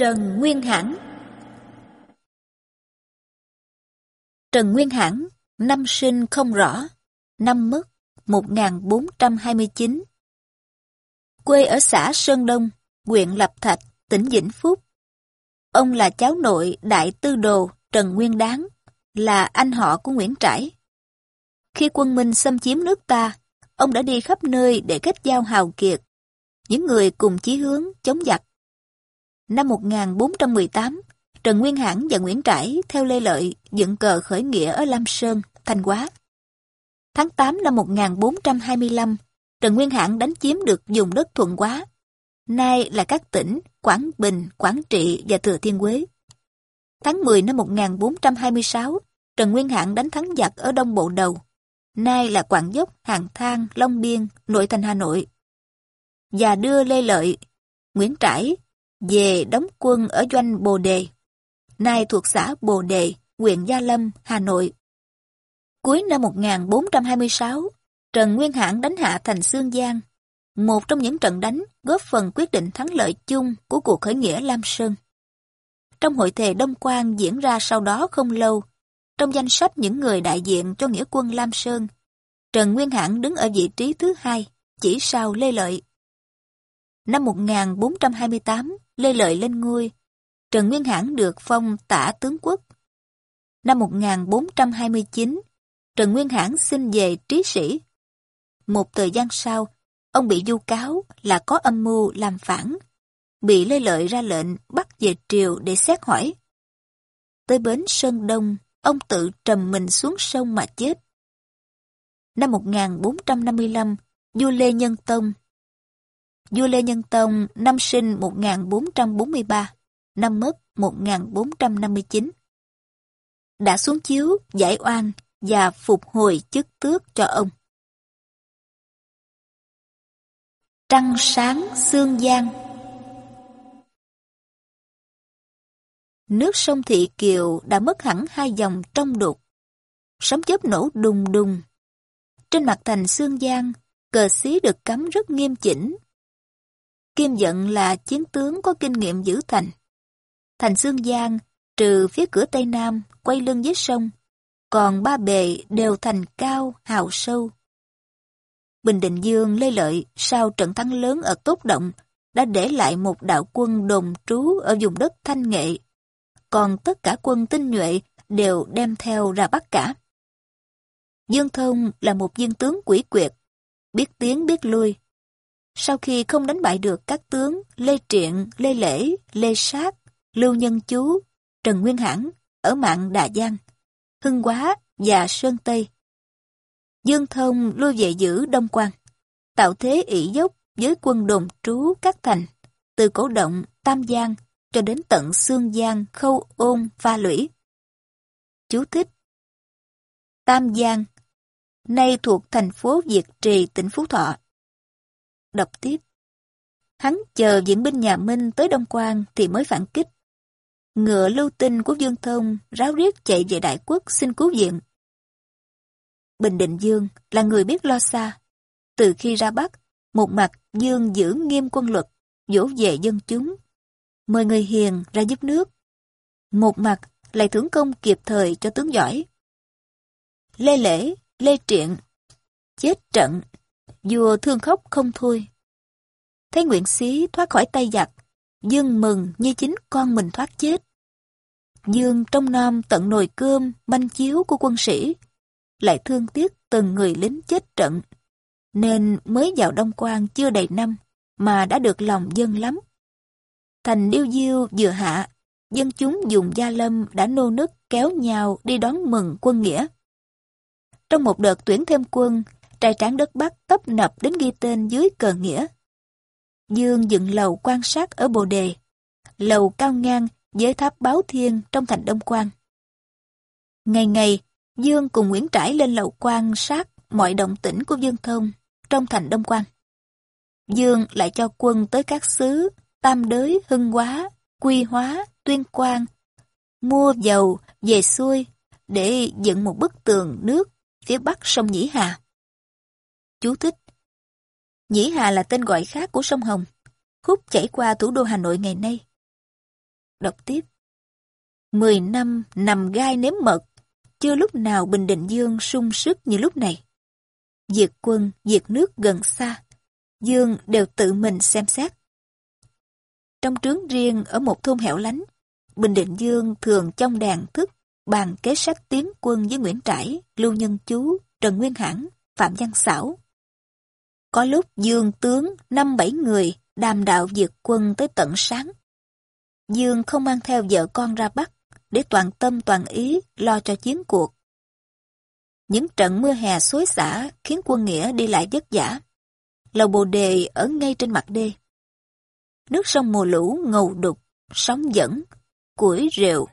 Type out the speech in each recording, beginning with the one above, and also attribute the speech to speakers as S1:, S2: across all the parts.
S1: Trần Nguyên Hãn Trần Nguyên Hãn, năm sinh không rõ, năm mất 1429. Quê ở xã Sơn Đông, huyện Lập Thạch, tỉnh Vĩnh Phúc. Ông là cháu nội Đại Tư Đồ Trần Nguyên Đáng, là anh họ của Nguyễn Trãi. Khi quân Minh xâm chiếm nước ta, ông đã đi khắp nơi để kết giao hào kiệt, những người cùng chí hướng chống giặc. Năm 1418, Trần Nguyên Hãn và Nguyễn Trãi theo Lê Lợi dựng cờ khởi nghĩa ở Lam Sơn, Thanh Hóa. Tháng 8 năm 1425, Trần Nguyên Hãn đánh chiếm được vùng đất Thuận Hóa, nay là các tỉnh Quảng Bình, Quảng Trị và Thừa Thiên Huế. Tháng 10 năm 1426, Trần Nguyên Hãn đánh thắng giặc ở Đông Bộ Đầu, nay là Quảng Dốc, Hàng Thang, Long Biên, nội thành Hà Nội. Và đưa Lê Lợi, Nguyễn Trãi về đóng quân ở doanh Bồ Đề, nay thuộc xã Bồ Đề, huyện Gia Lâm, Hà Nội. Cuối năm 1426, Trần Nguyên Hãn đánh hạ thành Sương Giang, một trong những trận đánh góp phần quyết định thắng lợi chung của cuộc khởi nghĩa Lam Sơn. Trong hội thề Đông Quang diễn ra sau đó không lâu, trong danh sách những người đại diện cho nghĩa quân Lam Sơn, Trần Nguyên Hãn đứng ở vị trí thứ hai, chỉ sau Lê Lợi. Năm 1428, Lê Lợi lên ngôi, Trần Nguyên Hãn được phong tả tướng quốc. Năm 1429, Trần Nguyên Hãn xin về trí sĩ. Một thời gian sau, ông bị du cáo là có âm mưu làm phản, bị Lê Lợi ra lệnh bắt về triều để xét hỏi. Tới bến Sơn Đông, ông tự trầm mình xuống sông mà chết. Năm 1455, vua Lê Nhân Tông Vua Lê Nhân Tông năm sinh 1443, năm mất 1459. Đã xuống chiếu, giải oan và phục hồi chức tước cho ông. Trăng sáng Sương Giang Nước sông Thị Kiều đã mất hẳn hai dòng trong đục. Sóng chớp nổ đùng đùng. Trên mặt thành Sương Giang, cờ xí được cắm rất nghiêm chỉnh. Kim Dận là chiến tướng có kinh nghiệm giữ thành. Thành Sương Giang, trừ phía cửa Tây Nam, quay lưng với sông, còn ba bề đều thành cao, hào sâu. Bình Định Dương Lê Lợi sau trận thắng lớn ở Tốt Động đã để lại một đạo quân đồn trú ở vùng đất Thanh Nghệ, còn tất cả quân tinh nhuệ đều đem theo ra bắt cả. Dương Thông là một viên tướng quỷ quyệt, biết tiến biết lui. Sau khi không đánh bại được các tướng Lê Triện, Lê Lễ, Lê Sát, Lưu Nhân Chú, Trần Nguyên Hãn ở mạng Đà Giang, Hưng Quá và Sơn Tây. Dương Thông lui về giữ Đông Quan, tạo thế ỷ dốc với quân đồn trú các thành, từ cổ động Tam Giang cho đến tận Sương Giang, Khâu Ôn, Pha Lũy. Chú thích Tam Giang, nay thuộc thành phố Việt Trì, tỉnh Phú Thọ. Đọc tiếp. Hắn chờ diễn binh nhà Minh tới Đông Quang thì mới phản kích. Ngựa lưu tinh của Dương Thông ráo riết chạy về Đại Quốc xin cứu viện. Bình Định Dương là người biết lo xa. Từ khi ra Bắc, một mặt Dương giữ nghiêm quân luật, dỗ về dân chúng, mời người hiền ra giúp nước. Một mặt lại thưởng công kịp thời cho tướng giỏi. Lê Lễ, Lê Triện, chết trận, vua thương khóc không thôi. Thấy Nguyễn Xí thoát khỏi tay giặc, Dương mừng như chính con mình thoát chết. Dương trong nom tận nồi cơm, manh chiếu của quân sĩ, lại thương tiếc từng người lính chết trận, nên mới vào Đông Quan chưa đầy năm mà đã được lòng dân lắm. Thành điêu diêu vừa hạ, dân chúng dùng gia lâm đã nô nức kéo nhau đi đón mừng quân nghĩa. Trong một đợt tuyển thêm quân, trai tráng đất Bắc tấp nập đến ghi tên dưới cờ nghĩa. Dương dựng lầu quan sát ở Bồ Đề, lầu cao ngang với tháp báo thiên trong thành Đông Quan. Ngày ngày, Dương cùng Nguyễn Trãi lên lầu quan sát mọi động tĩnh của Dương Thông trong thành Đông Quan. Dương lại cho quân tới các xứ Tam Đới, Hưng Hóa, Quy Hóa, Tuyên Quang, mua dầu về xuôi để dựng một bức tường nước phía bắc sông Nhĩ Hà. Chú thích Nhĩ Hà là tên gọi khác của sông Hồng, khúc chảy qua thủ đô Hà Nội ngày nay. đọc tiếp. Mười năm nằm gai nếm mật, chưa lúc nào Bình Định Dương sung sức như lúc này. Diệt quân, diệt nước gần xa, Dương đều tự mình xem xét. Trong trướng riêng ở một thôn hẻo lánh, Bình Định Dương thường trong đàn thức bàn kế sách tiến quân với Nguyễn Trãi, Lưu Nhân Chú, Trần Nguyên Hãn, Phạm Văn Xảo. Có lúc Dương tướng năm bảy người đàm đạo diệt quân tới tận sáng. Dương không mang theo vợ con ra Bắc để toàn tâm toàn ý lo cho chiến cuộc. Những trận mưa hè xối xả khiến quân nghĩa đi lại vất vả. Lầu bồ đề ở ngay trên mặt đê. Nước sông mùa lũ ngầu đục, sóng dẫn, củi rều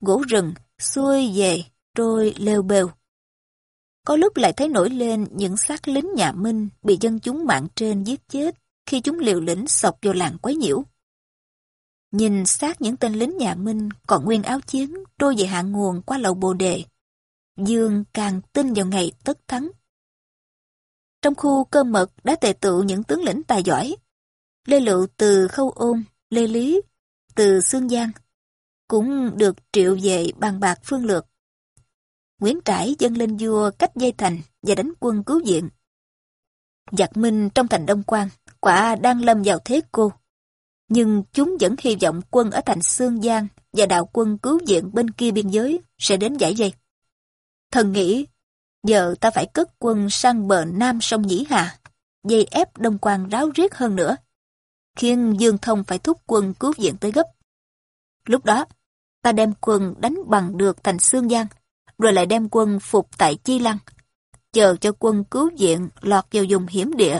S1: gỗ rừng xuôi về, trôi leo bèo. Có lúc lại thấy nổi lên những xác lính nhà Minh bị dân chúng mạng trên giết chết khi chúng liều lĩnh sọc vào làng quấy nhiễu. Nhìn xác những tên lính nhà Minh còn nguyên áo chiến trôi về hạ nguồn qua lầu bồ đề. Dương càng tin vào ngày tất thắng. Trong khu cơ mật đã tề tụ những tướng lĩnh tài giỏi. Lê Lựu từ Khâu Ôn, Lê Lý, từ Sương Giang, cũng được triệu về bàn bạc phương lược. Nguyễn Trãi dâng lên vua cách dây thành và đánh quân cứu viện. Giặc Minh trong thành Đông Quang quả đang lâm vào thế cô. Nhưng chúng vẫn hy vọng quân ở thành Sương Giang và đạo quân cứu viện bên kia biên giới sẽ đến giải dây. Thần nghĩ, giờ ta phải cất quân sang bờ nam sông Nhĩ Hà, dây ép Đông Quang ráo riết hơn nữa, khiến Dương Thông phải thúc quân cứu viện tới gấp. Lúc đó, ta đem quân đánh bằng được thành Sương Giang, rồi lại đem quân phục tại Chi Lăng, chờ cho quân cứu viện lọt vào vùng hiểm địa.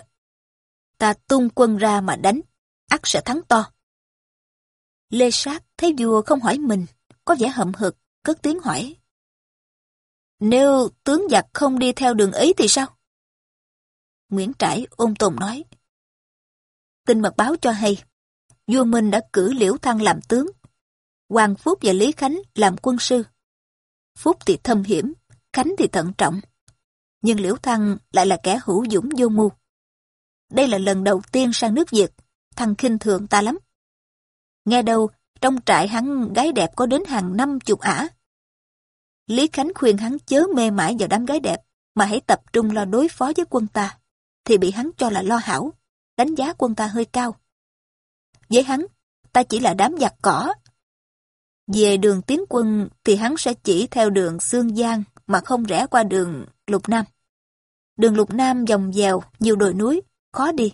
S1: Ta tung quân ra mà đánh, ắt sẽ thắng to. Lê Sát thấy vua không hỏi mình, có vẻ hậm hực, cất tiếng hỏi. Nếu tướng giặc không đi theo đường ấy thì sao? Nguyễn Trãi ôn tồn nói. Tin mật báo cho hay, vua Minh đã cử Liễu Thăng làm tướng, Hoàng Phúc và Lý Khánh làm quân sư. Phúc thì thâm hiểm, Khánh thì thận trọng. Nhưng Liễu Thăng lại là kẻ hữu dũng vô mưu. Đây là lần đầu tiên sang nước Việt, Thăng khinh thường ta lắm. Nghe đâu, trong trại hắn gái đẹp có đến hàng năm chục ả. Lý Khánh khuyên hắn chớ mê mãi vào đám gái đẹp, mà hãy tập trung lo đối phó với quân ta, thì bị hắn cho là lo hảo, đánh giá quân ta hơi cao. Với hắn, ta chỉ là đám giặc cỏ, về đường tiến quân thì hắn sẽ chỉ theo đường Sương Giang mà không rẽ qua đường Lục Nam. Đường Lục Nam dòng dèo, nhiều đồi núi, khó đi.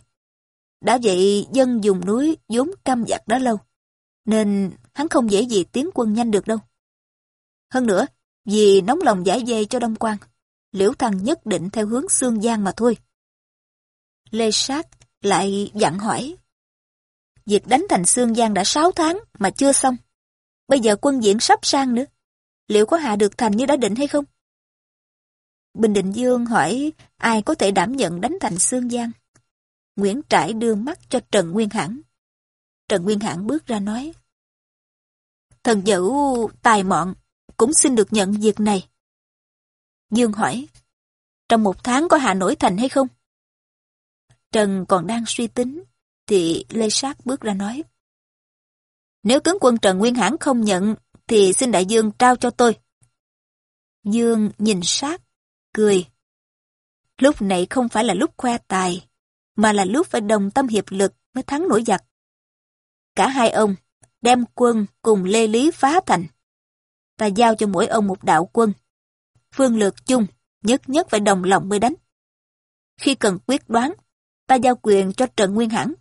S1: Đã vậy dân dùng núi vốn căm giặc đã lâu, nên hắn không dễ gì tiến quân nhanh được đâu. Hơn nữa, vì nóng lòng giải dây cho Đông Quan, Liễu Thăng nhất định theo hướng Sương Giang mà thôi. Lê Sát lại dặn hỏi. Việc đánh thành Sương Giang đã 6 tháng mà chưa xong. Bây giờ quân diễn sắp sang nữa. Liệu có hạ được thành như đã định hay không? Bình Định Dương hỏi ai có thể đảm nhận đánh thành Sương Giang. Nguyễn Trãi đưa mắt cho Trần Nguyên Hãn. Trần Nguyên Hãn bước ra nói. Thần dẫu tài mọn cũng xin được nhận việc này. Dương hỏi. Trong một tháng có hạ nổi thành hay không? Trần còn đang suy tính, thì Lê Sát bước ra nói. Nếu tướng quân Trần Nguyên Hãn không nhận, thì xin đại dương trao cho tôi. Dương nhìn sát, cười. Lúc này không phải là lúc khoe tài, mà là lúc phải đồng tâm hiệp lực mới thắng nổi giặc. Cả hai ông đem quân cùng Lê Lý phá thành. Ta giao cho mỗi ông một đạo quân. Phương lược chung, nhất nhất phải đồng lòng mới đánh. Khi cần quyết đoán, ta giao quyền cho Trần Nguyên Hãn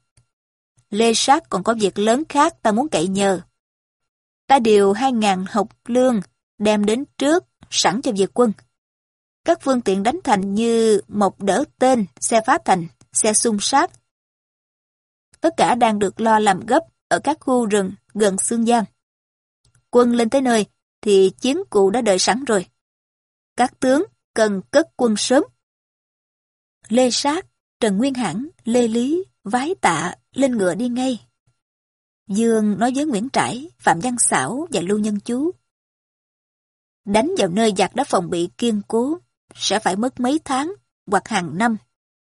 S1: Lê Sát còn có việc lớn khác ta muốn cậy nhờ. Ta điều hai ngàn học lương đem đến trước, sẵn cho việc quân. Các phương tiện đánh thành như một đỡ tên, xe phá thành, xe xung sát. Tất cả đang được lo làm gấp ở các khu rừng gần Sương Giang. Quân lên tới nơi thì chiến cụ đã đợi sẵn rồi. Các tướng cần cất quân sớm. Lê Sát, Trần Nguyên Hãn, Lê Lý, vái tạ, lên ngựa đi ngay. Dương nói với Nguyễn Trãi, Phạm Văn Xảo và Lưu Nhân Chú. Đánh vào nơi giặc đã phòng bị kiên cố, sẽ phải mất mấy tháng hoặc hàng năm,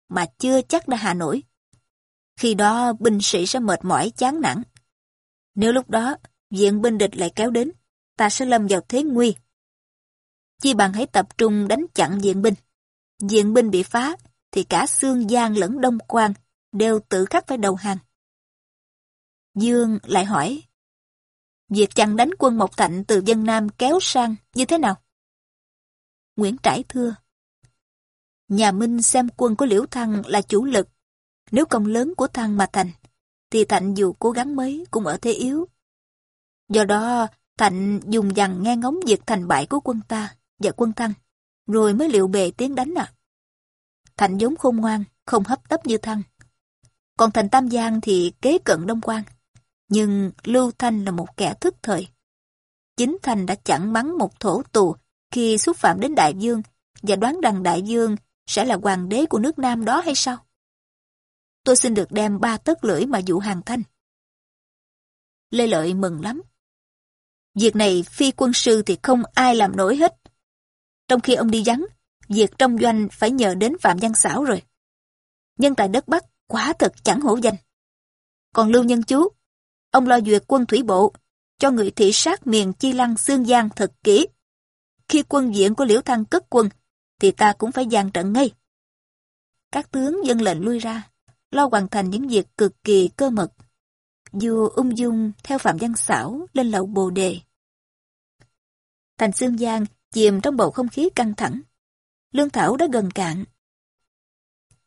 S1: mà chưa chắc đã hạ nổi. Khi đó binh sĩ sẽ mệt mỏi chán nản. Nếu lúc đó diện binh địch lại kéo đến, ta sẽ lâm vào thế nguy. Chi bằng hãy tập trung đánh chặn diện binh. Diện binh bị phá, thì cả xương Giang lẫn Đông Quan đều tự khắc phải đầu hàng. Dương lại hỏi, việc chặn đánh quân Mộc Thạnh từ dân Nam kéo sang như thế nào? Nguyễn Trãi thưa, nhà Minh xem quân của Liễu Thăng là chủ lực. Nếu công lớn của Thăng mà thành, thì Thạnh dù cố gắng mấy cũng ở thế yếu. Do đó, Thạnh dùng dằn nghe ngóng việc thành bại của quân ta và quân Thăng, rồi mới liệu bề tiến đánh à. Thạnh giống khôn ngoan, không hấp tấp như Thăng. Còn thành Tam Giang thì kế cận Đông Quan. Nhưng Lưu Thanh là một kẻ thức thời. Chính Thành đã chẳng mắng một thổ tù khi xúc phạm đến Đại Dương và đoán rằng Đại Dương sẽ là hoàng đế của nước Nam đó hay sao? Tôi xin được đem ba tấc lưỡi mà dụ hàng thanh. Lê Lợi mừng lắm. Việc này phi quân sư thì không ai làm nổi hết. Trong khi ông đi vắng, việc trong doanh phải nhờ đến Phạm Văn Xảo rồi. Nhân tại đất Bắc quả thật chẳng hổ danh. Còn Lưu Nhân Chú, ông lo duyệt quân thủy bộ, cho người thị sát miền Chi Lăng Sương Giang thật kỹ. Khi quân diện của Liễu Thăng cất quân, thì ta cũng phải giang trận ngay. Các tướng dân lệnh lui ra, lo hoàn thành những việc cực kỳ cơ mật. Vua ung dung theo Phạm Văn Xảo lên lậu bồ đề. Thành Sương Giang chìm trong bầu không khí căng thẳng. Lương thảo đã gần cạn.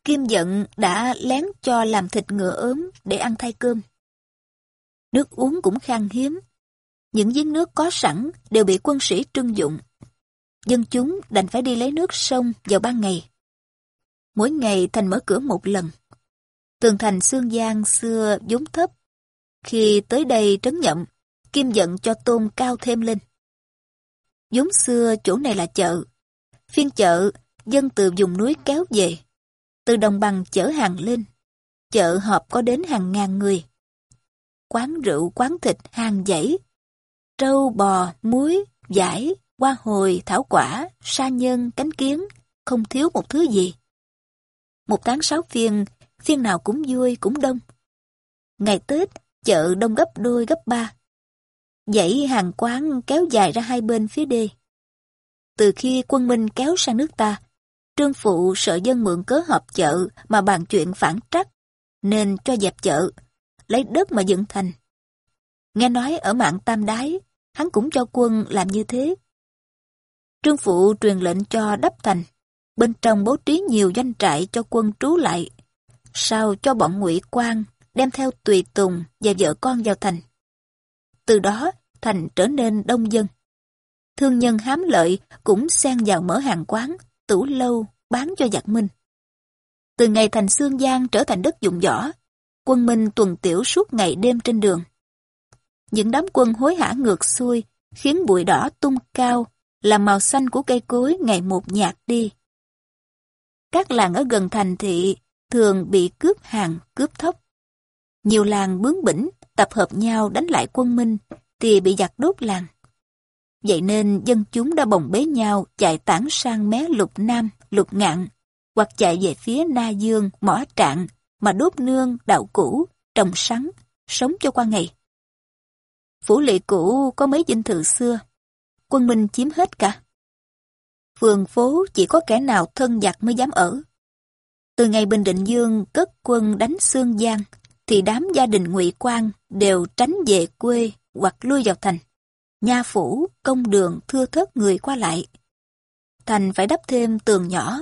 S1: Kim giận đã lén cho làm thịt ngựa ốm để ăn thay cơm. Nước uống cũng khan hiếm. Những giếng nước có sẵn đều bị quân sĩ trưng dụng. Dân chúng đành phải đi lấy nước sông vào ban ngày. Mỗi ngày thành mở cửa một lần. Tường thành Sương Giang xưa vốn thấp. Khi tới đây trấn nhậm, Kim giận cho tôn cao thêm lên. vốn xưa chỗ này là chợ. Phiên chợ, dân từ vùng núi kéo về. Từ đồng bằng chở hàng lên. Chợ họp có đến hàng ngàn người. Quán rượu, quán thịt, hàng dãy. Trâu, bò, muối, giải, hoa hồi, thảo quả, sa nhân, cánh kiến, không thiếu một thứ gì. Một tháng sáu phiên, phiên nào cũng vui, cũng đông. Ngày Tết, chợ đông gấp đôi gấp ba. Dãy hàng quán kéo dài ra hai bên phía đê. Từ khi quân Minh kéo sang nước ta, Trương Phụ sợ dân mượn cớ họp chợ mà bàn chuyện phản trắc, nên cho dẹp chợ, lấy đất mà dựng thành. Nghe nói ở mạng Tam Đái, hắn cũng cho quân làm như thế. Trương Phụ truyền lệnh cho đắp thành, bên trong bố trí nhiều doanh trại cho quân trú lại, sau cho bọn ngụy quan đem theo tùy tùng và vợ con vào thành. Từ đó, thành trở nên đông dân. Thương nhân hám lợi cũng xen vào mở hàng quán, tủ lâu, bán cho giặc minh. Từ ngày thành Sương Giang trở thành đất dụng võ, quân Minh tuần tiểu suốt ngày đêm trên đường. Những đám quân hối hả ngược xuôi, khiến bụi đỏ tung cao, làm màu xanh của cây cối ngày một nhạt đi. Các làng ở gần thành thị thường bị cướp hàng, cướp thóc. Nhiều làng bướng bỉnh tập hợp nhau đánh lại quân Minh thì bị giặc đốt làng. Vậy nên dân chúng đã bồng bế nhau chạy tản sang mé lục nam, lục ngạn, hoặc chạy về phía Na Dương, Mỏ Trạng, mà đốt nương, đạo cũ, trồng sắn, sống cho qua ngày. Phủ lỵ cũ có mấy dinh thự xưa, quân Minh chiếm hết cả. Phường phố chỉ có kẻ nào thân giặc mới dám ở. Từ ngày Bình Định Dương cất quân đánh Sương Giang, thì đám gia đình ngụy quan đều tránh về quê hoặc lui vào thành. Nha phủ, công đường thưa thớt người qua lại. Thành phải đắp thêm tường nhỏ,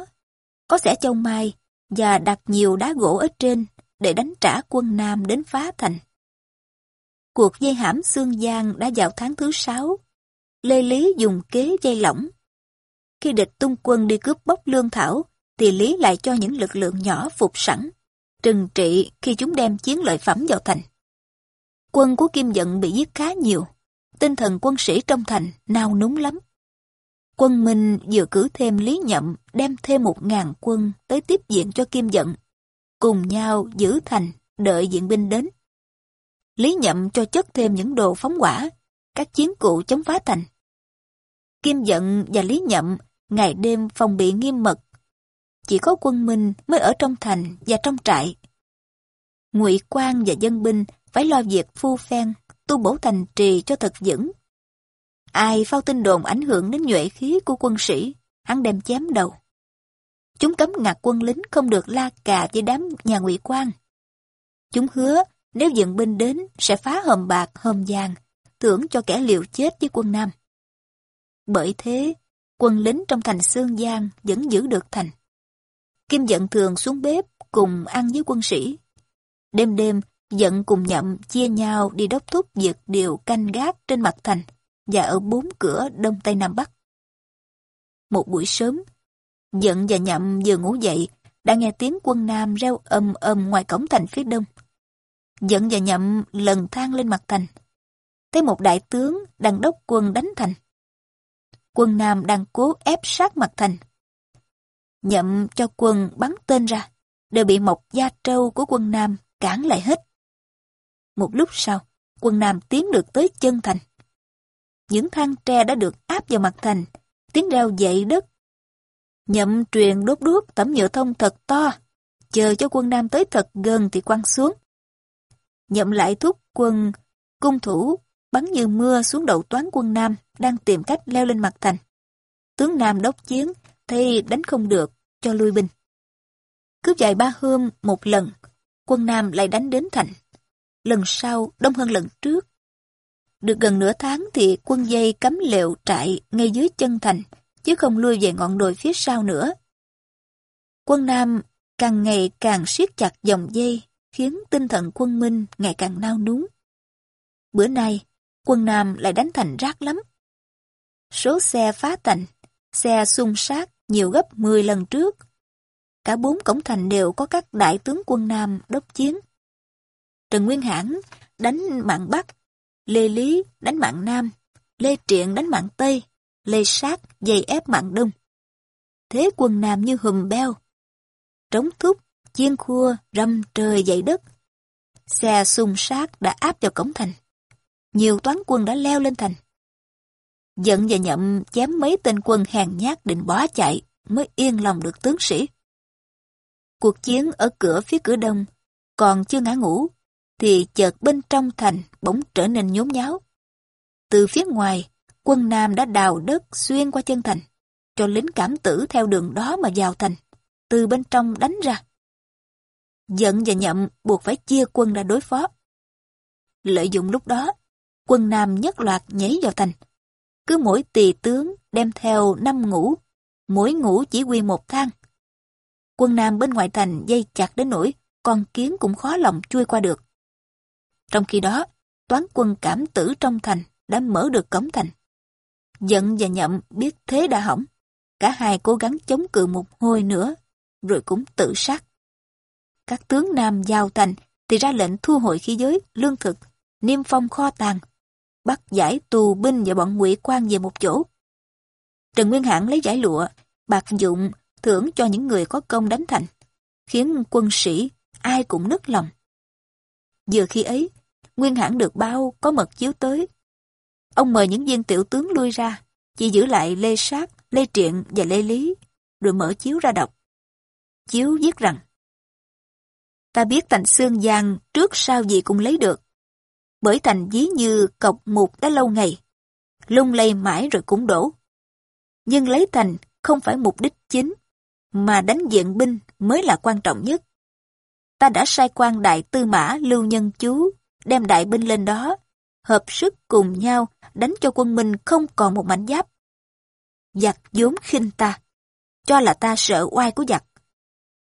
S1: có xẻ châu mai và đặt nhiều đá gỗ ở trên để đánh trả quân Nam đến phá thành. Cuộc dây hãm Sương Giang đã vào tháng thứ sáu. Lê Lý dùng kế dây lỏng. Khi địch tung quân đi cướp bóc lương thảo, thì Lý lại cho những lực lượng nhỏ phục sẵn, trừng trị khi chúng đem chiến lợi phẩm vào thành. Quân của Kim Dận bị giết khá nhiều, tinh thần quân sĩ trong thành nao núng lắm. Quân Minh vừa cử thêm Lý Nhậm đem thêm một ngàn quân tới tiếp diện cho Kim Dận, cùng nhau giữ thành, đợi diện binh đến. Lý Nhậm cho chất thêm những đồ phóng hỏa, các chiến cụ chống phá thành. Kim Dận và Lý Nhậm ngày đêm phòng bị nghiêm mật. Chỉ có quân Minh mới ở trong thành và trong trại. Ngụy quan và dân binh phải lo việc phu phen, tu bổ thành trì cho thật vững. Ai phao tin đồn ảnh hưởng đến nhuệ khí của quân sĩ, hắn đem chém đầu. Chúng cấm ngặt quân lính không được la cà với đám nhà ngụy quan. Chúng hứa nếu dựng binh đến sẽ phá hòm bạc, hòm vàng, tưởng cho kẻ liều chết với quân Nam. Bởi thế, quân lính trong thành Sương Giang vẫn giữ được thành. Kim giận thường xuống bếp cùng ăn với quân sĩ. Đêm đêm, giận cùng nhậm chia nhau đi đốc thúc việc điều canh gác trên mặt thành và ở bốn cửa đông tây nam bắc. Một buổi sớm, giận và nhậm vừa ngủ dậy đã nghe tiếng quân Nam reo ầm ầm ngoài cổng thành phía đông. Giận và nhậm lần thang lên mặt thành. Thấy một đại tướng đang đốc quân đánh thành. Quân Nam đang cố ép sát mặt thành. Nhậm cho quân bắn tên ra, đều bị mộc gia trâu của quân Nam cản lại hết. Một lúc sau, quân Nam tiến được tới chân thành. Những thang tre đã được áp vào mặt thành, tiếng reo dậy đất. Nhậm truyền đốt đuốc tấm nhựa thông thật to, chờ cho quân Nam tới thật gần thì quăng xuống. Nhậm lại thúc quân, cung thủ, bắn như mưa xuống đầu toán quân Nam đang tìm cách leo lên mặt thành. Tướng Nam đốc chiến, thấy đánh không được, cho lui binh. Cứ vài ba hôm một lần, quân Nam lại đánh đến thành. Lần sau đông hơn lần trước. Được gần nửa tháng thì quân dây cấm lều trại ngay dưới chân thành, chứ không lui về ngọn đồi phía sau nữa. Quân Nam càng ngày càng siết chặt dòng dây, khiến tinh thần quân Minh ngày càng nao núng. Bữa nay, quân Nam lại đánh thành rác lắm. Số xe phá thành, xe xung sát nhiều gấp 10 lần trước. Cả bốn cổng thành đều có các đại tướng quân Nam đốc chiến. Trần Nguyên Hãn đánh mạng Bắc, Lê Lý đánh mạng Nam, Lê Triện đánh mạng Tây, Lê Sát dày ép mạng Đông. Thế quân Nam như hùm beo. Trống thúc, chiên khua, râm trời dậy đất. Xe xung sát đã áp vào cổng thành. Nhiều toán quân đã leo lên thành. Giận và nhậm chém mấy tên quân hèn nhát định bỏ chạy mới yên lòng được tướng sĩ. Cuộc chiến ở cửa phía cửa đông còn chưa ngã ngủ thì chợt bên trong thành bỗng trở nên nhốn nháo. Từ phía ngoài, quân Nam đã đào đất xuyên qua chân thành, cho lính cảm tử theo đường đó mà vào thành, từ bên trong đánh ra. Giận và nhậm buộc phải chia quân ra đối phó. Lợi dụng lúc đó, quân Nam nhất loạt nhảy vào thành. Cứ mỗi tỳ tướng đem theo năm ngũ, mỗi ngũ chỉ huy một thang. Quân Nam bên ngoài thành dây chặt đến nỗi con kiến cũng khó lòng chui qua được. Trong khi đó, toán quân cảm tử trong thành đã mở được cổng thành. Giận và nhậm biết thế đã hỏng. Cả hai cố gắng chống cự một hồi nữa, rồi cũng tự sát. Các tướng Nam giao thành thì ra lệnh thu hồi khí giới, lương thực, niêm phong kho tàng, bắt giải tù binh và bọn ngụy quan về một chỗ. Trần Nguyên Hãn lấy giải lụa, bạc dụng, thưởng cho những người có công đánh thành, khiến quân sĩ ai cũng nức lòng. Vừa khi ấy, Nguyên Hãn được bao có mật chiếu tới. Ông mời những viên tiểu tướng lui ra, chỉ giữ lại Lê Sát, Lê Triện và Lê Lý, rồi mở chiếu ra đọc. Chiếu viết rằng, Ta biết thành xương giang trước sau gì cũng lấy được, bởi thành dí như cọc mục đã lâu ngày, lung lay mãi rồi cũng đổ. Nhưng lấy thành không phải mục đích chính, mà đánh diện binh mới là quan trọng nhất. Ta đã sai quan đại tư mã Lưu Nhân Chú đem đại binh lên đó, hợp sức cùng nhau đánh cho quân Minh không còn một mảnh giáp. Giặc vốn khinh ta, cho là ta sợ oai của giặc.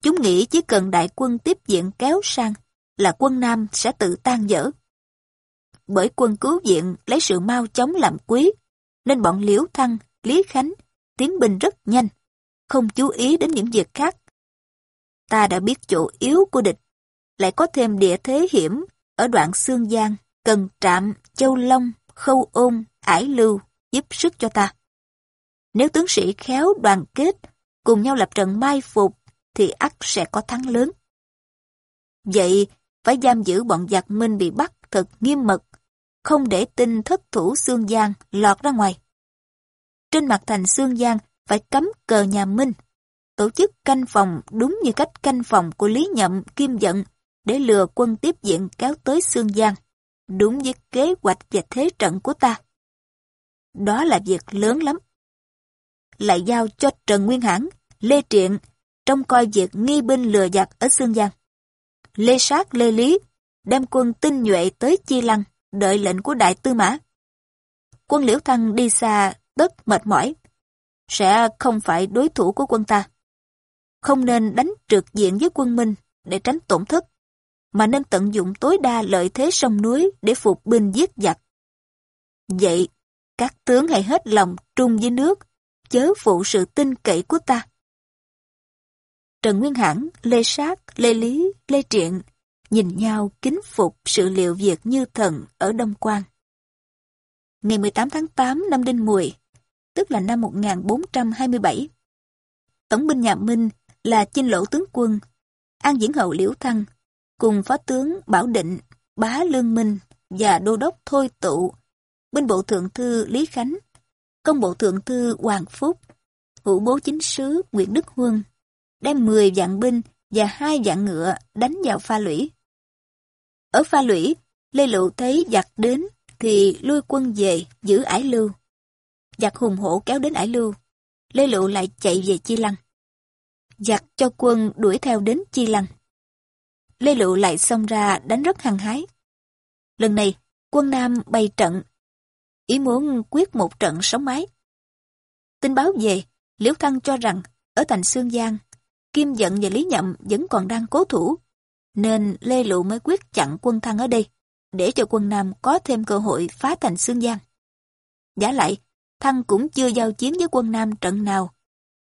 S1: Chúng nghĩ chỉ cần đại quân tiếp diện kéo sang là quân Nam sẽ tự tan dở. Bởi quân cứu viện lấy sự mau chóng làm quý, nên bọn Liễu Thăng, Lý Khánh tiến binh rất nhanh, không chú ý đến những việc khác. Ta đã biết chỗ yếu của địch, lại có thêm địa thế hiểm ở đoạn Sương Giang, Cần Trạm, Châu Long, Khâu Ôn, Ải Lưu giúp sức cho ta. Nếu tướng sĩ khéo đoàn kết, cùng nhau lập trận mai phục, thì ắt sẽ có thắng lớn. Vậy, phải giam giữ bọn giặc Minh bị bắt thật nghiêm mật, không để tin thất thủ Sương Giang lọt ra ngoài. Trên mặt thành Sương Giang phải cấm cờ nhà Minh, tổ chức canh phòng đúng như cách canh phòng của Lý Nhậm, Kim Dận để lừa quân tiếp diện kéo tới Sương Giang, đúng với kế hoạch và thế trận của ta. Đó là việc lớn lắm. Lại giao cho Trần Nguyên Hãn, Lê Triện, trông coi việc nghi binh lừa giặc ở Sương Giang. Lê Sát Lê Lý đem quân tinh nhuệ tới Chi Lăng, đợi lệnh của Đại Tư Mã. Quân Liễu Thăng đi xa, tất mệt mỏi, sẽ không phải đối thủ của quân ta. Không nên đánh trực diện với quân Minh để tránh tổn thất, mà nên tận dụng tối đa lợi thế sông núi để phục binh giết giặc. Vậy, các tướng hãy hết lòng trung với nước, chớ phụ sự tin cậy của ta. Trần Nguyên Hãn, Lê Sát, Lê Lý, Lê Triện nhìn nhau kính phục sự liệu việc như thần ở Đông Quang. Ngày 18 tháng 8 năm Đinh Mùi, tức là năm 1427, Tổng binh nhà Minh là chinh lỗ tướng quân, An Diễn Hậu Liễu Thăng, cùng phó tướng Bảo Định, Bá Lương Minh và đô đốc Thôi Tụ, binh bộ thượng thư Lý Khánh, công bộ thượng thư Hoàng Phúc, hữu bố chính sứ Nguyễn Đức Huân, đem 10 vạn binh và hai vạn ngựa đánh vào pha lũy. Ở pha lũy, Lê Lụ thấy giặc đến thì lui quân về giữ ải lưu. Giặc hùng hổ kéo đến ải lưu, Lê Lụ lại chạy về Chi Lăng. Giặc cho quân đuổi theo đến Chi Lăng. Lê Lụ lại xông ra đánh rất hăng hái. Lần này, quân Nam bày trận, ý muốn quyết một trận sống mái. Tin báo về, Liễu Thăng cho rằng ở thành Sương Giang, Kim Dận và Lý Nhậm vẫn còn đang cố thủ, nên Lê Lụ mới quyết chặn quân Thăng ở đây, để cho quân Nam có thêm cơ hội phá thành Sương Giang. Giả lại, Thăng cũng chưa giao chiến với quân Nam trận nào,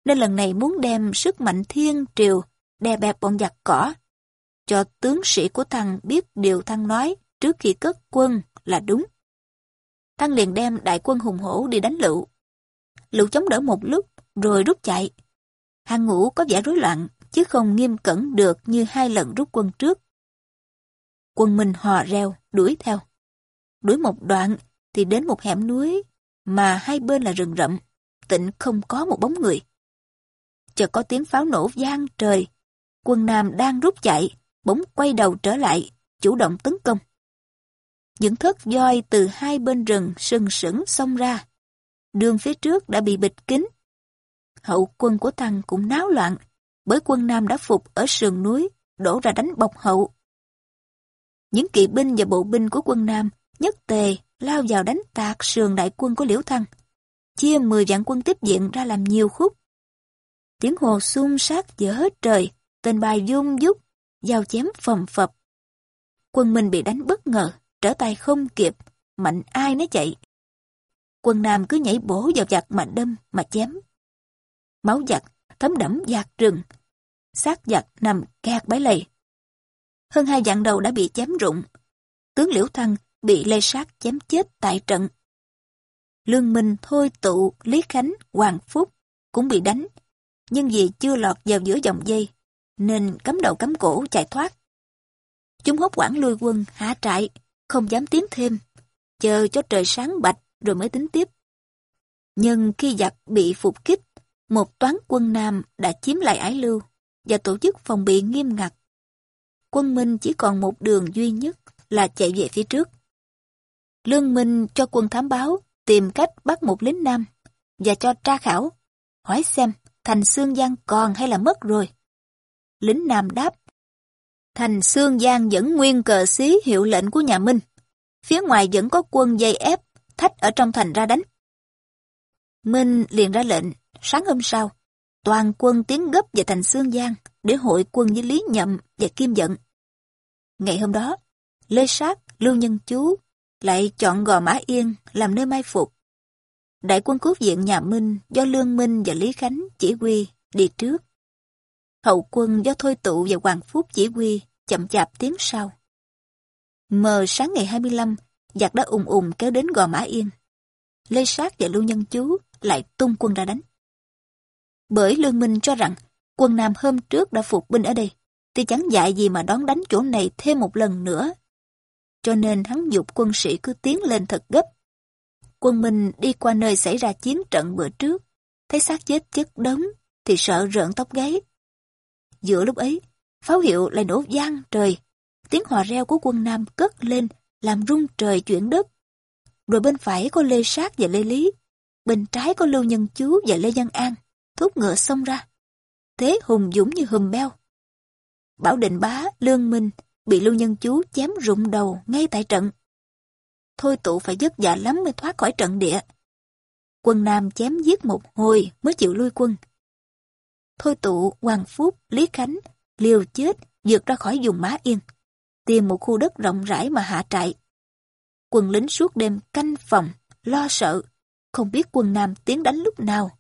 S1: nên lần này muốn đem sức mạnh thiên triều đè bẹp bọn giặc cỏ, cho tướng sĩ của thằng biết điều Thăng nói trước khi cất quân là đúng. Thăng liền đem đại quân hùng hổ đi đánh Lựu. Lựu chống đỡ một lúc, rồi rút chạy. Hàng ngũ có vẻ rối loạn, chứ không nghiêm cẩn được như hai lần rút quân trước. Quân Minh hò reo, đuổi theo. Đuổi một đoạn thì đến một hẻm núi mà hai bên là rừng rậm, tịnh không có một bóng người. Chợt có tiếng pháo nổ vang trời, quân Nam đang rút chạy, bỗng quay đầu trở lại, chủ động tấn công. Những thất voi từ hai bên rừng sừng sững xông ra. Đường phía trước đã bị bịt kín. Hậu quân của thằng cũng náo loạn, bởi quân Nam đã phục ở sườn núi, đổ ra đánh bọc hậu. Những kỵ binh và bộ binh của quân Nam nhất tề lao vào đánh tạc sườn đại quân của Liễu Thăng, chia 10 vạn quân tiếp diện ra làm nhiều khúc. Tiếng hồ xung sát giữa hết trời, tên bài dung dúc giao chém phầm phập. Quân Minh bị đánh bất ngờ, trở tay không kịp, mạnh ai nấy chạy. Quân Nam cứ nhảy bổ vào giặc mà đâm, mà chém. Máu giặc, thấm đẫm giặc rừng. xác giặc nằm kẹt bấy lầy. Hơn hai dạng đầu đã bị chém rụng. Tướng Liễu Thăng bị Lê Sát chém chết tại trận. Lương Minh, Thôi Tụ, Lý Khánh, Hoàng Phúc cũng bị đánh, nhưng vì chưa lọt vào giữa dòng dây, nên cấm đầu cấm cổ chạy thoát. Chúng hốt quảng lui quân, hạ trại, không dám tiến thêm, chờ cho trời sáng bạch rồi mới tính tiếp. Nhưng khi giặc bị phục kích, một toán quân Nam đã chiếm lại Ái Lưu và tổ chức phòng bị nghiêm ngặt. Quân Minh chỉ còn một đường duy nhất là chạy về phía trước. Lương Minh cho quân thám báo tìm cách bắt một lính Nam và cho tra khảo, hỏi xem thành xương Giang còn hay là mất rồi. Lính Nam đáp, thành Sương Giang vẫn nguyên cờ xí hiệu lệnh của nhà Minh. Phía ngoài vẫn có quân dây ép, thách ở trong thành ra đánh. Minh liền ra lệnh, sáng hôm sau, toàn quân tiến gấp về thành Sương Giang để hội quân với Lý Nhậm và Kim Dận. Ngày hôm đó, Lê Sát, Lưu Nhân Chú lại chọn Gò Mã Yên làm nơi mai phục. Đại quân cướp viện nhà Minh do Lương Minh và Lý Khánh chỉ huy đi trước. Hậu quân do Thôi Tụ và Hoàng Phúc chỉ huy chậm chạp tiến sau. Mờ sáng ngày 25, giặc đã ùng ùng kéo đến Gò Mã Yên. Lê Sát và Lưu Nhân Chú lại tung quân ra đánh. Bởi Lương Minh cho rằng quân Nam hôm trước đã phục binh ở đây, thì chẳng dạy gì mà đón đánh chỗ này thêm một lần nữa. Cho nên hắn dục quân sĩ cứ tiến lên thật gấp. Quân Minh đi qua nơi xảy ra chiến trận bữa trước, thấy xác chết chất đống, thì sợ rợn tóc gáy. Giữa lúc ấy, pháo hiệu lại nổ vang trời, tiếng hò reo của quân Nam cất lên làm rung trời chuyển đất. Rồi bên phải có Lê Sát và Lê Lý, bên trái có Lưu Nhân Chú và Lê Văn An, thúc ngựa xông ra. Thế hùng dũng như hùm beo. Bảo Định Bá, Lương Minh bị Lưu Nhân Chú chém rụng đầu ngay tại trận. Thôi tụ phải vất vả lắm mới thoát khỏi trận địa. Quân Nam chém giết một hồi mới chịu lui quân. Thôi tụ, Hoàng Phúc, Lý Khánh, liều chết, vượt ra khỏi vùng Má Yên, tìm một khu đất rộng rãi mà hạ trại. Quân lính suốt đêm canh phòng, lo sợ, không biết quân Nam tiến đánh lúc nào.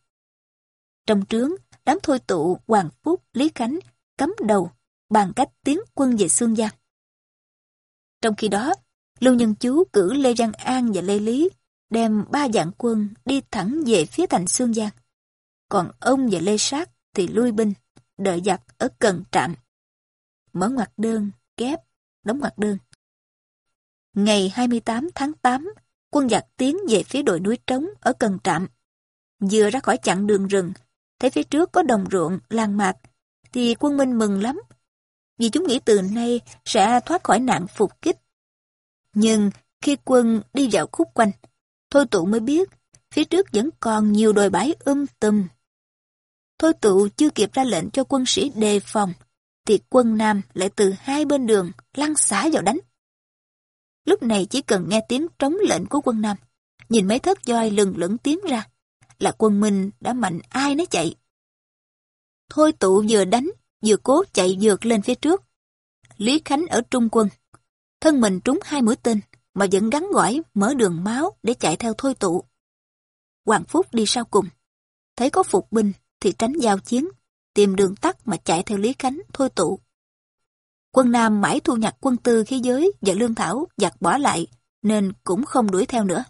S1: Trong trướng, đám thôi tụ, Hoàng Phúc, Lý Khánh cắm đầu bằng cách tiến quân về Sương Giang. Trong khi đó, Lưu Nhân Chú cử Lê Văn An và Lê Lý đem ba dạng quân đi thẳng về phía thành Sương Giang. Còn ông và Lê Sát thì lui binh, đợi giặc ở Cần Trạm. Mở ngoặc đơn, kép, đóng ngoặc đơn. Ngày 28 tháng 8, quân giặc tiến về phía đồi núi trống ở Cần Trạm. Vừa ra khỏi chặng đường rừng, thấy phía trước có đồng ruộng, làng mạc, thì quân Minh mừng lắm. Vì chúng nghĩ từ nay sẽ thoát khỏi nạn phục kích. Nhưng khi quân đi vào khúc quanh, Thôi tụ mới biết, phía trước vẫn còn nhiều đồi bãi um tùm. Thôi tụ chưa kịp ra lệnh cho quân sĩ đề phòng, thì quân Nam lại từ hai bên đường lăn xả vào đánh. Lúc này chỉ cần nghe tiếng trống lệnh của quân Nam, nhìn mấy thớt voi lừng lững tiến ra, là quân Minh đã mạnh ai nấy chạy. Thôi tụ vừa đánh, vừa cố chạy vượt lên phía trước. Lý Khánh ở trung quân, thân mình trúng hai mũi tên, mà vẫn gắn gỏi mở đường máu để chạy theo thôi tụ. Hoàng Phúc đi sau cùng, thấy có phục binh thì tránh giao chiến, tìm đường tắt mà chạy theo Lý Khánh thôi tụ. Quân Nam mãi thu nhặt quân tư khí giới và lương thảo giặt bỏ lại, nên cũng không đuổi theo nữa.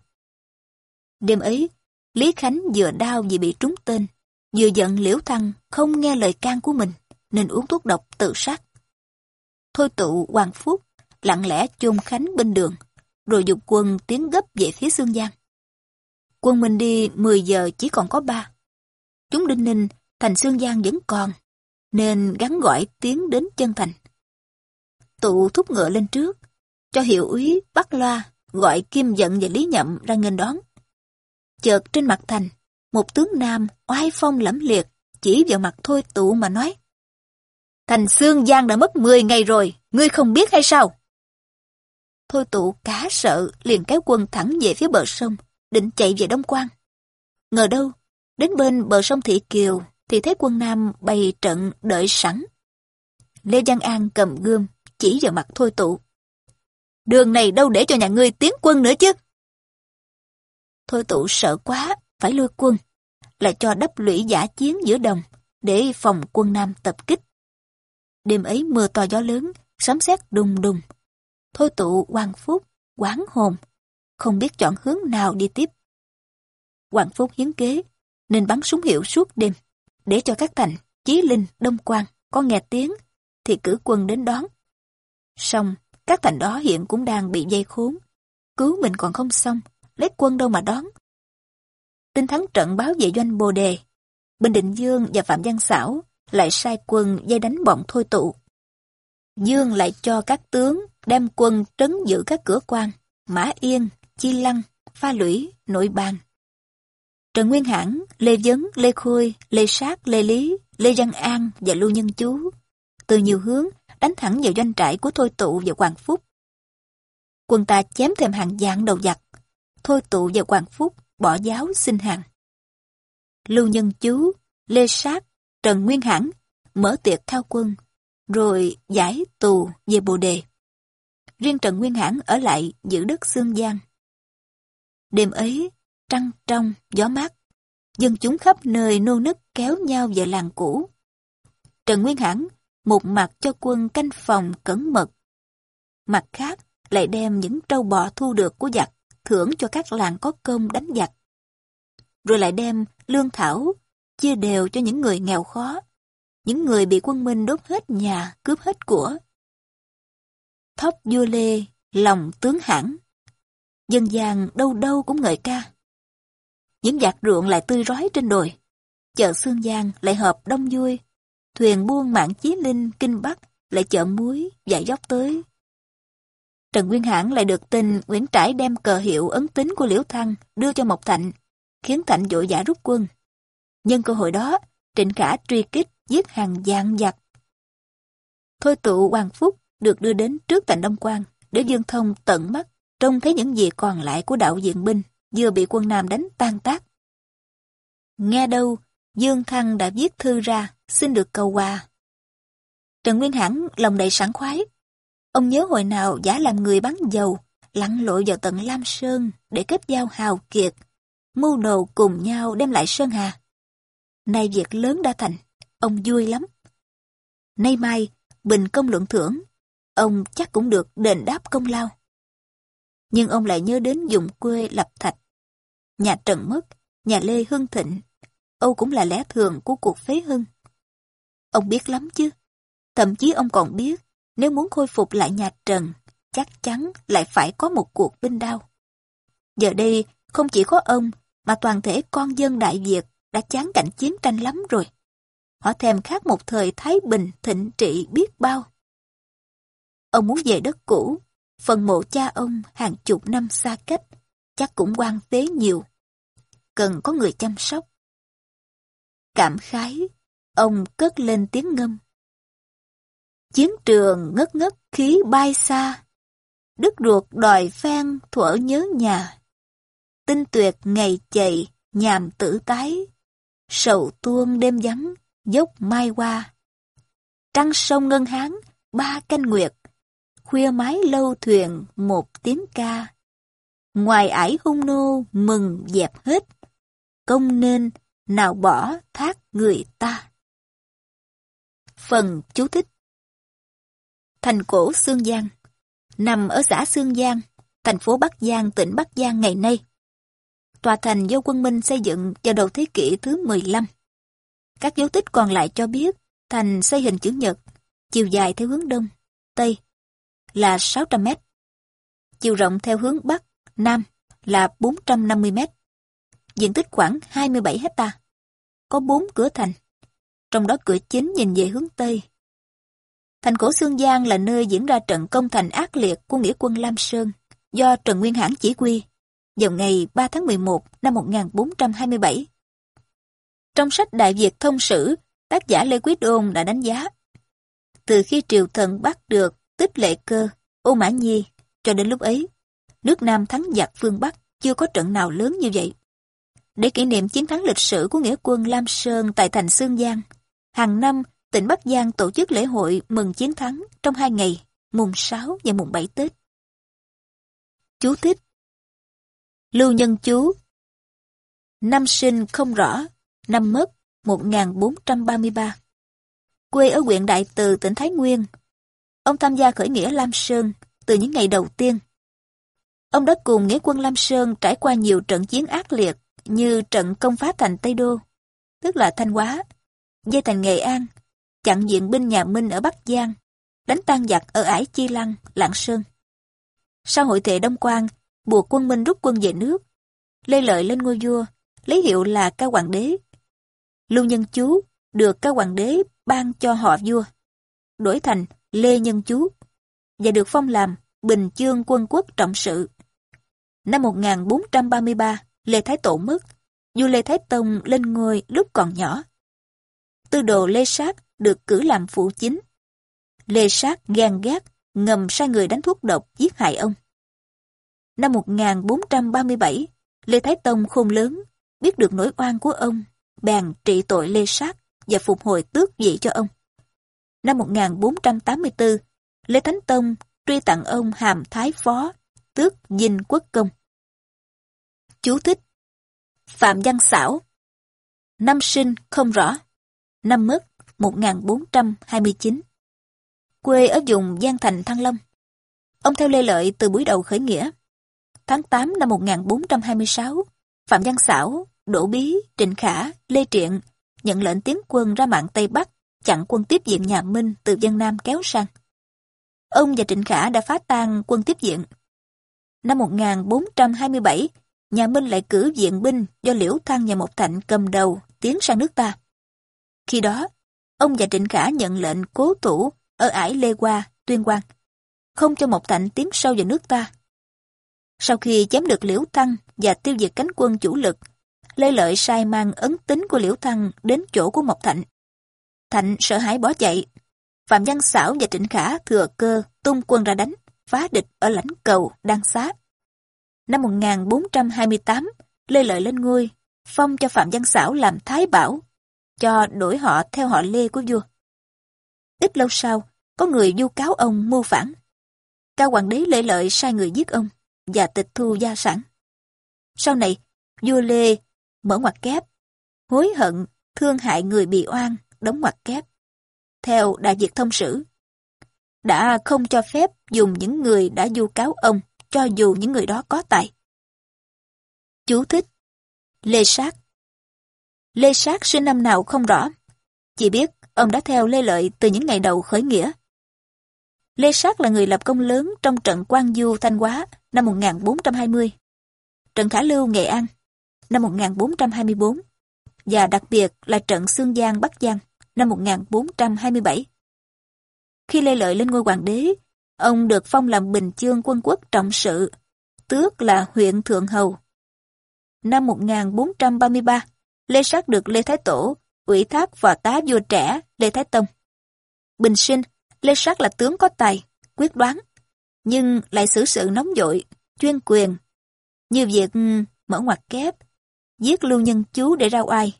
S1: Đêm ấy, Lý Khánh vừa đau vì bị trúng tên, vừa giận Liễu Thăng không nghe lời can của mình, nên uống thuốc độc tự sát. Thôi tụ Hoàng Phúc lặng lẽ chôn Khánh bên đường, rồi dục quân tiến gấp về phía Sương Giang. Quân mình đi 10 giờ chỉ còn có ba. Chúng đinh ninh, thành Sương Giang vẫn còn, nên gắn gọi tiến đến chân thành. Tụ thúc ngựa lên trước, cho hiệu úy bắt loa gọi Kim Dận và Lý Nhậm ra nghênh đón. Chợt trên mặt thành, một tướng nam oai phong lẫm liệt chỉ vào mặt thôi tụ mà nói. Thành Sương Giang đã mất 10 ngày rồi, ngươi không biết hay sao? Thôi tụ cá sợ liền kéo quân thẳng về phía bờ sông, định chạy về Đông Quan. Ngờ đâu, đến bên bờ sông Thị Kiều thì thấy quân Nam bày trận đợi sẵn. Lê Giang An cầm gươm, chỉ vào mặt thôi tụ. Đường này đâu để cho nhà ngươi tiến quân nữa chứ? Thôi tụ sợ quá, phải lui quân, lại cho đắp lũy giả chiến giữa đồng, để phòng quân Nam tập kích. Đêm ấy mưa to gió lớn, sấm sét đùng đùng, thôi tụ Hoàng Phúc, quán hồn, không biết chọn hướng nào đi tiếp. Hoàng Phúc hiến kế, nên bắn súng hiệu suốt đêm, để cho các thành, Chí Linh, Đông Quang có nghe tiếng, thì cử quân đến đón. Xong, các thành đó hiện cũng đang bị dây khốn, cứu mình còn không xong, lấy quân đâu mà đón. Tin thắng trận báo về doanh Bồ Đề, Bình Định Dương và Phạm Văn Xảo lại sai quân dây đánh bọn thôi tụ. Dương lại cho các tướng đem quân trấn giữ các cửa quan, Mã Yên, Chi Lăng, Pha Lũy, Nội Bàn. Trần Nguyên Hãn, Lê Dấn, Lê Khôi, Lê Sát, Lê Lý, Lê Văn An và Lưu Nhân Chú từ nhiều hướng đánh thẳng vào doanh trại của Thôi Tụ và Hoàng Phúc. Quân ta chém thêm hàng dạng đầu giặc, Thôi Tụ và Hoàng Phúc bỏ giáo xin hàng. Lưu Nhân Chú, Lê Sát, Trần Nguyên Hãn mở tiệc thao quân, rồi giải tù về Bồ Đề riêng Trần Nguyên Hãn ở lại giữ đất Sương Giang. Đêm ấy, trăng trong, gió mát, dân chúng khắp nơi nô nức kéo nhau về làng cũ. Trần Nguyên Hãn một mặt cho quân canh phòng cẩn mật, mặt khác lại đem những trâu bò thu được của giặc thưởng cho các làng có cơm đánh giặc. Rồi lại đem lương thảo chia đều cho những người nghèo khó, những người bị quân Minh đốt hết nhà, cướp hết của, thóc vua lê, lòng tướng hãn. Dân gian đâu đâu cũng ngợi ca. Những giặc ruộng lại tươi rói trên đồi. Chợ Sương Giang lại hợp đông vui. Thuyền buôn mạng chí linh kinh bắc lại chợ muối dạy dốc tới. Trần Nguyên Hãn lại được tin Nguyễn Trãi đem cờ hiệu ấn tín của Liễu Thăng đưa cho Mộc Thạnh, khiến Thạnh vội vã rút quân. Nhân cơ hội đó, Trịnh Khả truy kích giết hàng dạng giặc. Thôi tụ Hoàng Phúc được đưa đến trước thành Đông Quan để Dương Thông tận mắt trông thấy những gì còn lại của đạo diện binh vừa bị quân Nam đánh tan tác. Nghe đâu, Dương Thăng đã viết thư ra, xin được cầu hòa. Trần Nguyên Hãn lòng đầy sảng khoái. Ông nhớ hồi nào giả làm người bán dầu, lặn lội vào tận Lam Sơn để kết giao hào kiệt, mưu đồ cùng nhau đem lại Sơn Hà. Nay việc lớn đã thành, ông vui lắm. Nay mai, bình công luận thưởng, ông chắc cũng được đền đáp công lao. Nhưng ông lại nhớ đến dùng quê lập thạch. Nhà Trần mất, nhà Lê hưng thịnh, Âu cũng là lẽ thường của cuộc phế hưng. Ông biết lắm chứ. Thậm chí ông còn biết, nếu muốn khôi phục lại nhà Trần, chắc chắn lại phải có một cuộc binh đao. Giờ đây, không chỉ có ông, mà toàn thể con dân Đại Việt đã chán cảnh chiến tranh lắm rồi. Họ thèm khát một thời thái bình thịnh trị biết bao. Ông muốn về đất cũ, phần mộ cha ông hàng chục năm xa cách, chắc cũng quan tế nhiều. Cần có người chăm sóc. Cảm khái, ông cất lên tiếng ngâm. Chiến trường ngất ngất khí bay xa, đứt ruột đòi phen thuở nhớ nhà. Tinh tuyệt ngày chạy, nhàm tử tái, sầu tuôn đêm vắng, dốc mai qua. Trăng sông ngân hán, ba canh nguyệt, khuya mái lâu thuyền một tiếng ca. Ngoài ải hung nô mừng dẹp hết, công nên nào bỏ thác người ta. Phần chú thích Thành cổ Sương Giang Nằm ở xã Sương Giang, thành phố Bắc Giang, tỉnh Bắc Giang ngày nay. Tòa thành do quân Minh xây dựng vào đầu thế kỷ thứ 15. Các dấu tích còn lại cho biết thành xây hình chữ nhật, chiều dài theo hướng đông, tây là 600 mét, chiều rộng theo hướng bắc, nam là 450 mét, diện tích khoảng 27 hecta. Có bốn cửa thành, trong đó cửa chính nhìn về hướng tây. Thành cổ Sương Giang là nơi diễn ra trận công thành ác liệt của nghĩa quân Lam Sơn do Trần Nguyên Hãn chỉ huy vào ngày 3 tháng 11 năm 1427. Trong sách Đại Việt Thông Sử, tác giả Lê Quý Đôn đã đánh giá từ khi triều thần bắt được Tích Lệ Cơ, Ô Mã Nhi, cho đến lúc ấy, nước Nam thắng giặc phương Bắc chưa có trận nào lớn như vậy. Để kỷ niệm chiến thắng lịch sử của nghĩa quân Lam Sơn tại thành Sương Giang, hàng năm tỉnh Bắc Giang tổ chức lễ hội mừng chiến thắng trong hai ngày, mùng 6 và mùng 7 Tết. Chú thích Lưu Nhân Chú Năm sinh không rõ, năm mất 1433. Quê ở huyện Đại Từ, tỉnh Thái Nguyên. Ông tham gia khởi nghĩa Lam Sơn từ những ngày đầu tiên. Ông đã cùng nghĩa quân Lam Sơn trải qua nhiều trận chiến ác liệt như trận công phá thành Tây Đô, tức là Thanh Hóa, dây thành Nghệ An, chặn diện binh nhà Minh ở Bắc Giang, đánh tan giặc ở ải Chi Lăng, Lạng Sơn. Sau hội thệ Đông Quang, buộc quân Minh rút quân về nước, Lê Lợi lên ngôi vua, lấy hiệu là Cao Hoàng đế. Lưu Nhân Chú được Cao Hoàng đế ban cho họ vua, đổi thành Lê Nhân Chú, và được phong làm Bình Chương quân quốc trọng sự. Năm 1433, Lê Thái Tổ mất, vua Lê Thái Tông lên ngôi lúc còn nhỏ. Tư đồ Lê Sát được cử làm phụ chính. Lê Sát gan gác, ngầm sai người đánh thuốc độc giết hại ông. Năm 1437, Lê Thái Tông khôn lớn, biết được nỗi oan của ông, bèn trị tội Lê Sát và phục hồi tước vị cho ông. Năm 1484, Lê Thánh Tông truy tặng ông hàm Thái Phó, tước dinh quốc công. Chú thích. Phạm Văn Xảo. Năm sinh không rõ. Năm mất 1429 Quê ở vùng Giang Thành Thăng Long. Ông theo Lê Lợi từ buổi đầu khởi nghĩa. Tháng 8 năm 1426 Phạm Văn Xảo, Đỗ Bí, Trịnh Khả, Lê Triện nhận lệnh tiến quân ra mạng Tây Bắc chặn quân tiếp diện nhà Minh từ dân Nam kéo sang. Ông và Trịnh Khả đã phá tan quân tiếp diện. Năm 1427, nhà Minh lại cử viện binh do Liễu Thăng và Mộc Thạnh cầm đầu tiến sang nước ta. Khi đó, ông và Trịnh Khả nhận lệnh cố thủ ở ải Lê Hoa, Tuyên Quang. không cho Mộc Thạnh tiến sâu vào nước ta. Sau khi chém được Liễu Thăng và tiêu diệt cánh quân chủ lực, Lê Lợi sai mang ấn tính của Liễu Thăng đến chỗ của Mộc Thạnh. Thạnh sợ hãi bỏ chạy. Phạm Văn Xảo và Trịnh Khả thừa cơ tung quân ra đánh, phá địch ở lãnh cầu, Đăng Xá. Năm 1428, Lê Lợi lên ngôi, phong cho Phạm Văn Xảo làm Thái Bảo, cho đổi họ theo họ Lê của vua. Ít lâu sau, có người du cáo ông mưu phản. Cao hoàng đế Lê Lợi sai người giết ông và tịch thu gia sản. Sau này, vua Lê mở ngoặt kép, hối hận, thương hại người bị oan, đóng ngoặc kép. Theo Đại Việt Thông Sử, đã không cho phép dùng những người đã du cáo ông, cho dù những người đó có tài. Chú thích Lê Sát Lê Sát sinh năm nào không rõ. Chỉ biết ông đã theo Lê Lợi từ những ngày đầu khởi nghĩa. Lê Sát là người lập công lớn trong trận Quang Du Thanh Hóa năm 1420, trận Khả Lưu Nghệ An năm 1424 và đặc biệt là trận Sương Giang Bắc Giang năm 1427. Khi Lê Lợi lên ngôi hoàng đế, ông được phong làm Bình Chương quân quốc trọng sự, tước là huyện Thượng Hầu. Năm 1433, Lê Sát được Lê Thái Tổ ủy thác vào tá vua trẻ Lê Thái Tông. Bình sinh, Lê Sát là tướng có tài, quyết đoán, nhưng lại xử sự nóng vội, chuyên quyền, như việc ừ, mở ngoặt kép, giết lưu nhân chú để ra oai.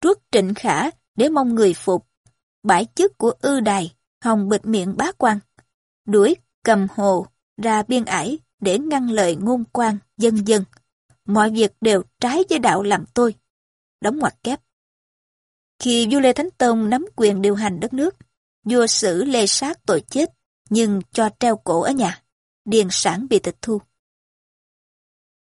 S1: trước trịnh khả để mong người phục, bãi chức của ư đài, hồng bịt miệng bá quan, đuổi cầm hồ ra biên ải để ngăn lời ngôn quan dân dân. Mọi việc đều trái với đạo làm tôi. Đóng ngoặc kép. Khi vua Lê Thánh Tông nắm quyền điều hành đất nước, vua xử Lê Sát tội chết, nhưng cho treo cổ ở nhà. Điền sản bị tịch thu.